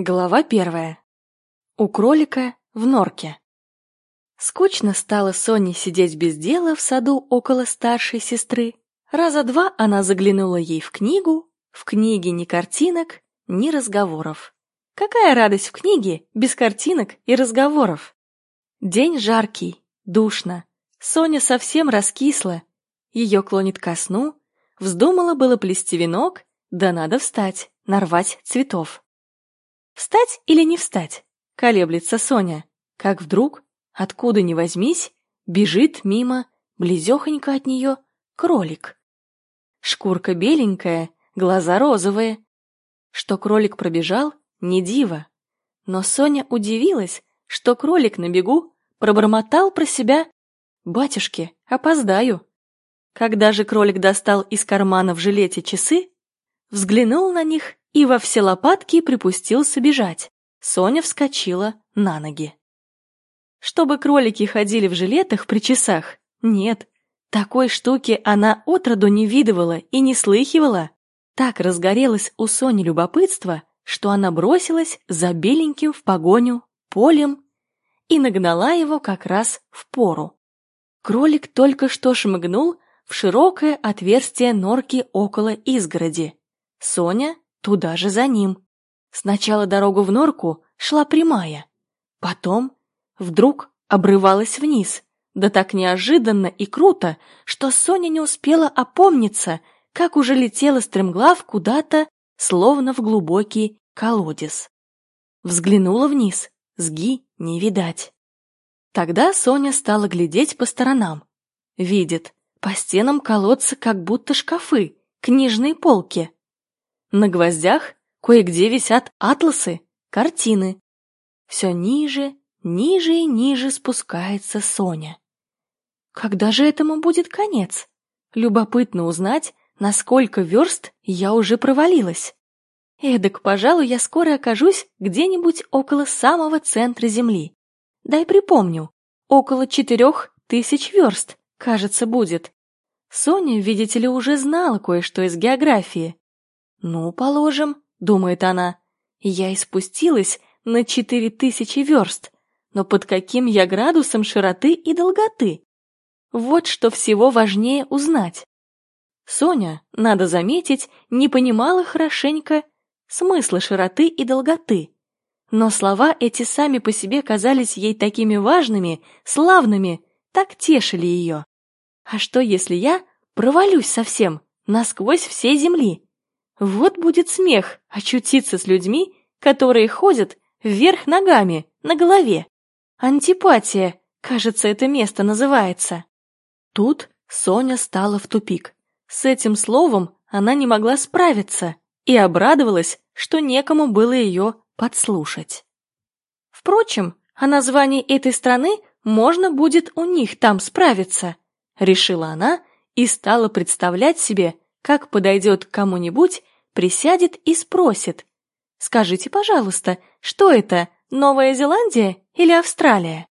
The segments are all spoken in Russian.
Глава первая. У кролика в норке. Скучно стало Соне сидеть без дела в саду около старшей сестры. Раза два она заглянула ей в книгу. В книге ни картинок, ни разговоров. Какая радость в книге без картинок и разговоров? День жаркий, душно. Соня совсем раскисла. Ее клонит ко сну. Вздумала было плести венок, да надо встать, нарвать цветов. Встать или не встать? Колеблется Соня. Как вдруг, откуда ни возьмись, бежит мимо, близехонько от нее, кролик. Шкурка беленькая, глаза розовые. Что кролик пробежал, не диво. Но Соня удивилась, что кролик на бегу пробормотал про себя «Батюшки, опоздаю». Когда же кролик достал из кармана в жилете часы, взглянул на них и во все лопатки припустился бежать. Соня вскочила на ноги. Чтобы кролики ходили в жилетах при часах? Нет. Такой штуки она отроду не видывала и не слыхивала. Так разгорелось у Сони любопытство, что она бросилась за беленьким в погоню полем и нагнала его как раз в пору. Кролик только что шмыгнул в широкое отверстие норки около изгороди. Соня туда же за ним. Сначала дорогу в норку шла прямая, потом вдруг обрывалась вниз, да так неожиданно и круто, что Соня не успела опомниться, как уже летела стремглав куда-то, словно в глубокий колодец. Взглянула вниз, сги не видать. Тогда Соня стала глядеть по сторонам. Видит, по стенам колодца как будто шкафы, книжные полки. На гвоздях кое-где висят атласы, картины. Все ниже, ниже и ниже спускается Соня. Когда же этому будет конец? Любопытно узнать, насколько верст я уже провалилась. Эдак, пожалуй, я скоро окажусь где-нибудь около самого центра Земли. Дай припомню, около четырех тысяч верст, кажется, будет. Соня, видите ли, уже знала кое-что из географии. «Ну, положим», — думает она, — «я и спустилась на четыре тысячи верст, но под каким я градусом широты и долготы? Вот что всего важнее узнать». Соня, надо заметить, не понимала хорошенько смысла широты и долготы. Но слова эти сами по себе казались ей такими важными, славными, так тешили ее. А что, если я провалюсь совсем, насквозь всей земли? Вот будет смех очутиться с людьми, которые ходят вверх ногами, на голове. Антипатия, кажется, это место называется. Тут Соня стала в тупик. С этим словом она не могла справиться и обрадовалась, что некому было ее подслушать. Впрочем, о названии этой страны можно будет у них там справиться, решила она и стала представлять себе, как подойдет к кому-нибудь, присядет и спросит. «Скажите, пожалуйста, что это, Новая Зеландия или Австралия?»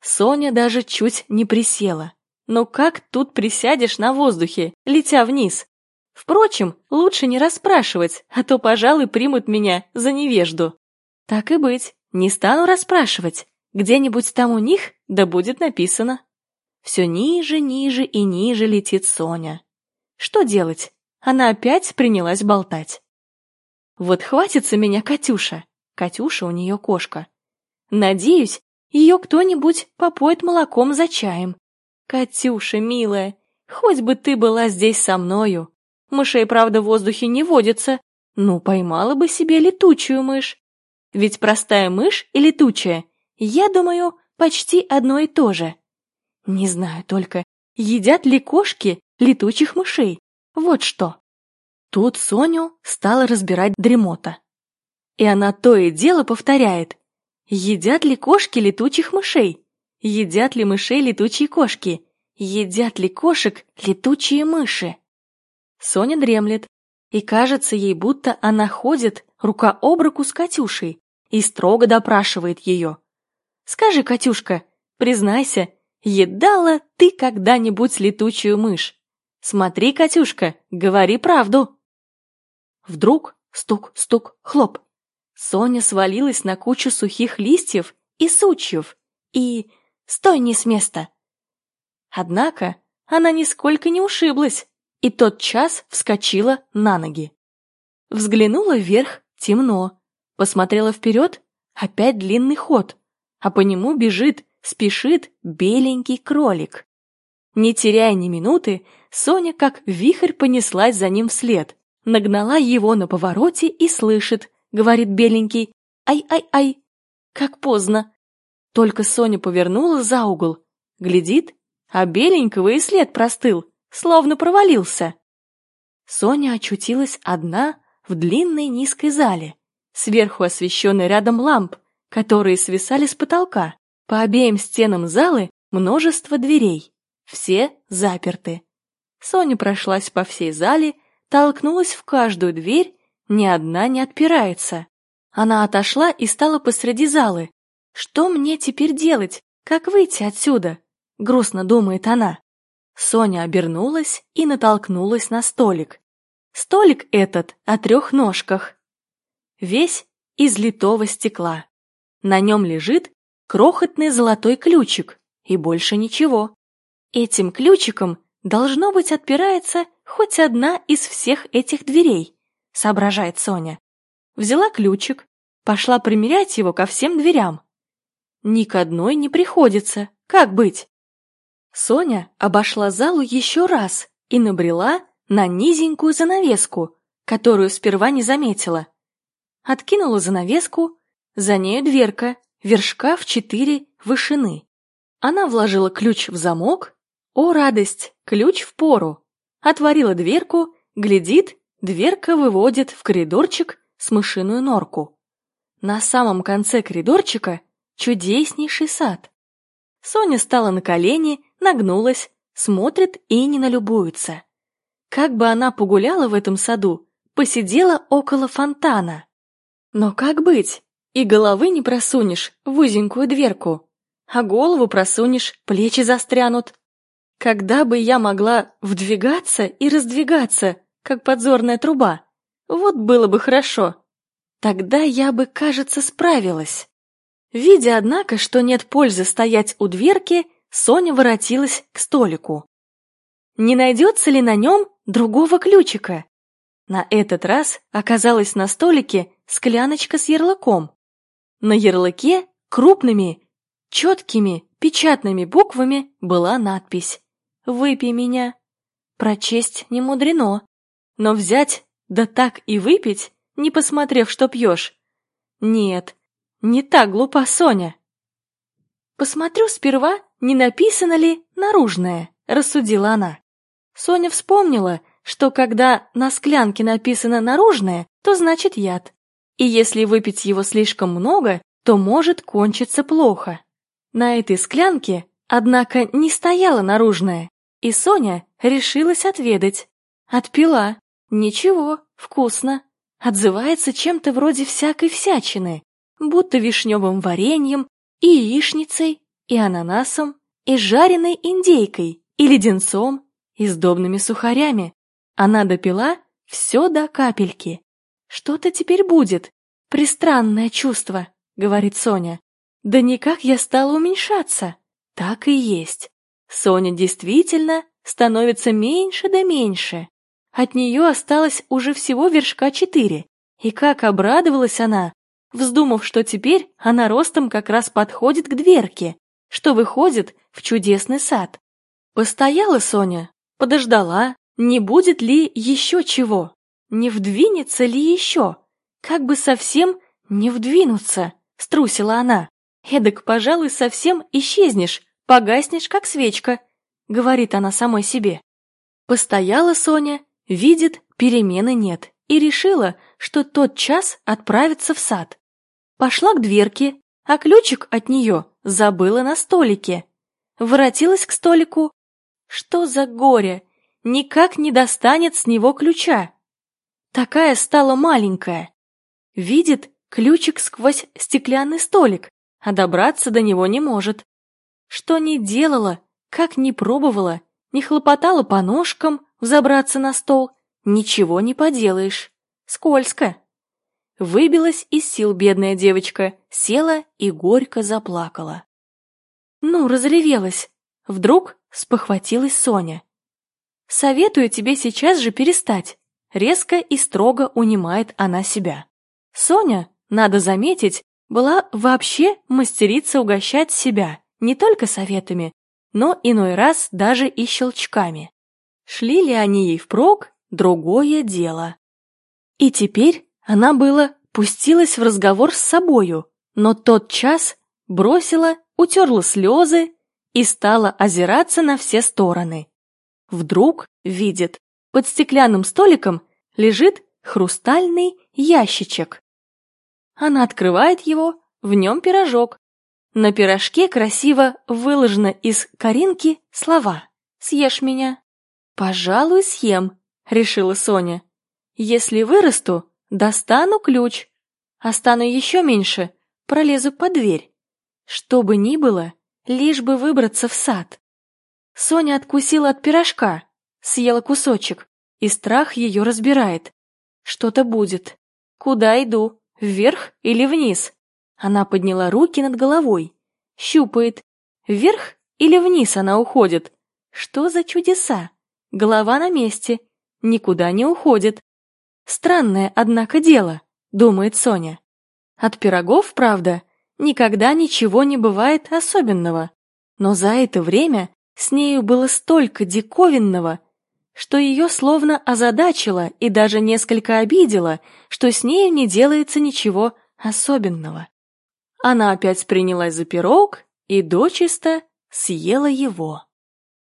Соня даже чуть не присела. Но как тут присядешь на воздухе, летя вниз? Впрочем, лучше не расспрашивать, а то, пожалуй, примут меня за невежду. Так и быть, не стану расспрашивать. Где-нибудь там у них, да будет написано. Все ниже, ниже и ниже летит Соня. Что делать? Она опять принялась болтать. Вот хватится меня Катюша. Катюша у нее кошка. Надеюсь, ее кто-нибудь попоет молоком за чаем. Катюша, милая, хоть бы ты была здесь со мною. Мышей, правда, в воздухе не водится. Ну, поймала бы себе летучую мышь. Ведь простая мышь и летучая, я думаю, почти одно и то же. Не знаю только, едят ли кошки летучих мышей. Вот что. Тут Соню стала разбирать дремота. И она то и дело повторяет. Едят ли кошки летучих мышей? Едят ли мышей летучие кошки? Едят ли кошек летучие мыши? Соня дремлет, и кажется ей, будто она ходит рука об руку с Катюшей и строго допрашивает ее. «Скажи, Катюшка, признайся, едала ты когда-нибудь летучую мышь?» Смотри, Катюшка, говори правду. Вдруг стук-стук-хлоп. Соня свалилась на кучу сухих листьев и сучьев и... Стой не с места! Однако она нисколько не ушиблась и тот час вскочила на ноги. Взглянула вверх, темно. Посмотрела вперед, опять длинный ход, а по нему бежит, спешит беленький кролик. Не теряя ни минуты, Соня как вихрь понеслась за ним вслед, нагнала его на повороте и слышит, говорит беленький, «Ай-ай-ай!» Как поздно. Только Соня повернула за угол, глядит, а беленького и след простыл, словно провалился. Соня очутилась одна в длинной низкой зале, сверху освещенной рядом ламп, которые свисали с потолка. По обеим стенам залы множество дверей, все заперты. Соня прошлась по всей зале, толкнулась в каждую дверь, ни одна не отпирается. Она отошла и стала посреди залы. Что мне теперь делать? Как выйти отсюда? Грустно думает она. Соня обернулась и натолкнулась на столик. Столик этот о трех ножках. Весь из литого стекла. На нем лежит крохотный золотой ключик и больше ничего. Этим ключиком должно быть отпирается хоть одна из всех этих дверей, соображает Соня. Взяла ключик, пошла примерять его ко всем дверям. Ни к одной не приходится, как быть? Соня обошла залу еще раз и набрела на низенькую занавеску, которую сперва не заметила. Откинула занавеску, за нею дверка, вершка в четыре вышины. Она вложила ключ в замок. О, радость! Ключ в пору. Отворила дверку, глядит, дверка выводит в коридорчик с мышиную норку. На самом конце коридорчика чудеснейший сад. Соня стала на колени, нагнулась, смотрит и не налюбуется. Как бы она погуляла в этом саду, посидела около фонтана. Но как быть? И головы не просунешь в узенькую дверку, а голову просунешь, плечи застрянут. Когда бы я могла вдвигаться и раздвигаться, как подзорная труба, вот было бы хорошо. Тогда я бы, кажется, справилась. Видя, однако, что нет пользы стоять у дверки, Соня воротилась к столику. Не найдется ли на нем другого ключика? На этот раз оказалась на столике скляночка с ярлыком. На ярлыке крупными, четкими, печатными буквами была надпись «Выпей меня». Прочесть не мудрено, но взять, да так и выпить, не посмотрев, что пьешь. Нет, не так глупа Соня. Посмотрю сперва, не написано ли наружное, рассудила она. Соня вспомнила, что когда на склянке написано наружное, то значит яд. И если выпить его слишком много, то может кончиться плохо. На этой склянке, однако, не стояло наружное, и Соня решилась отведать. Отпила. Ничего, вкусно. Отзывается чем-то вроде всякой всячины, будто вишневым вареньем и яичницей, и ананасом, и жареной индейкой, и леденцом, и сдобными сухарями. Она допила все до капельки. Что-то теперь будет. Пристранное чувство, говорит Соня. Да никак я стала уменьшаться. Так и есть. Соня действительно становится меньше да меньше. От нее осталось уже всего вершка четыре. И как обрадовалась она, вздумав, что теперь она ростом как раз подходит к дверке, что выходит в чудесный сад. Постояла Соня, подождала, не будет ли еще чего, не вдвинется ли еще, как бы совсем не вдвинуться, струсила она. Эдак, пожалуй, совсем исчезнешь, погаснешь, как свечка, говорит она самой себе. Постояла Соня, видит, перемены нет, и решила, что тот час отправится в сад. Пошла к дверке, а ключик от нее забыла на столике. Воротилась к столику. Что за горе! Никак не достанет с него ключа. Такая стала маленькая. Видит ключик сквозь стеклянный столик, а добраться до него не может. Что ни делала, как ни пробовала, не хлопотала по ножкам взобраться на стол, ничего не поделаешь. Скользко. Выбилась из сил бедная девочка, села и горько заплакала. Ну, разревелась. Вдруг спохватилась Соня. «Советую тебе сейчас же перестать», — резко и строго унимает она себя. Соня, надо заметить, была вообще мастерица угощать себя не только советами, но иной раз даже и щелчками. Шли ли они ей впрок — другое дело. И теперь она было пустилась в разговор с собою, но тот час бросила, утерла слезы и стала озираться на все стороны. Вдруг видит, под стеклянным столиком лежит хрустальный ящичек. Она открывает его, в нем пирожок. На пирожке красиво выложено из коринки слова «Съешь меня». «Пожалуй, съем», — решила Соня. «Если вырасту, достану ключ, а стану еще меньше, пролезу под дверь. Что бы ни было, лишь бы выбраться в сад». Соня откусила от пирожка, съела кусочек, и страх ее разбирает. Что-то будет. Куда иду? Вверх или вниз? Она подняла руки над головой. Щупает. Вверх или вниз она уходит? Что за чудеса? Голова на месте. Никуда не уходит. Странное, однако, дело, думает Соня. От пирогов, правда, никогда ничего не бывает особенного. Но за это время с нею было столько диковинного, что ее словно озадачило и даже несколько обидело, что с нею не делается ничего особенного. Она опять принялась за пирог и дочисто съела его.